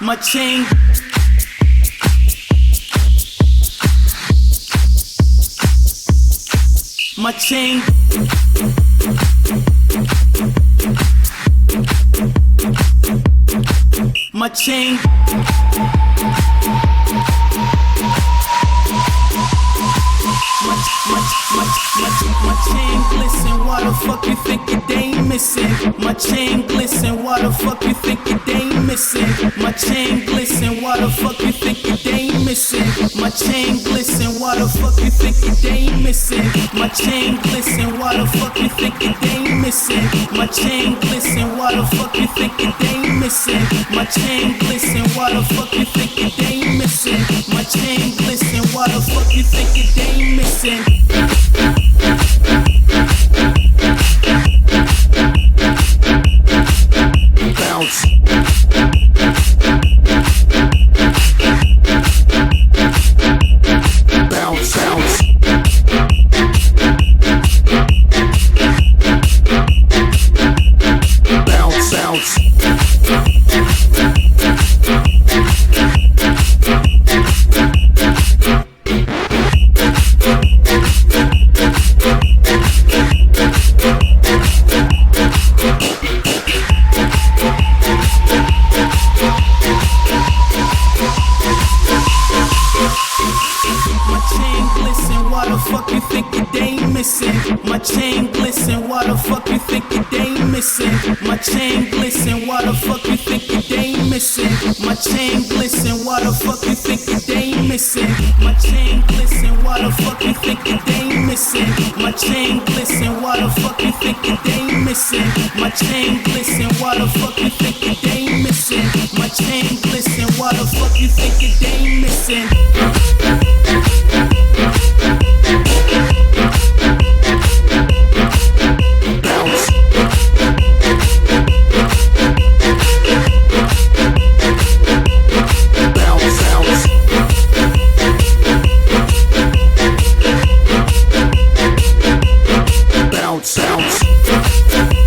my chain. My chain. My chain. My, chain glisten, why the fuck you think it ain't missing? My chain glisten, why the fuck you think it ain't missing? My chain glisten, why the fuck you think it ain't missing? My chain glisten, why the fuck you think it ain't missing? My chain glisten, why the fuck you think it ain't missing? My chain glisten, why the fuck you think it ain't missing? My chain glisten, why the fuck you think fuck you think it ain't missing? My chain glisten, why the fuck you think it ain't missing? My chain glisten, why the fuck you think it ain't missing? My chain glisten, why the fuck you think it ain't missing? My chain glisten, why the fuck you think it ain't missing? My chain glisten, why the fuck you think it ain't missing? My chain glisten, why the fuck you think it ain't missing? My chain glisten, why the fuck you think it ain't missing? My chain glisten, why the fuck you think it ain't missing? now.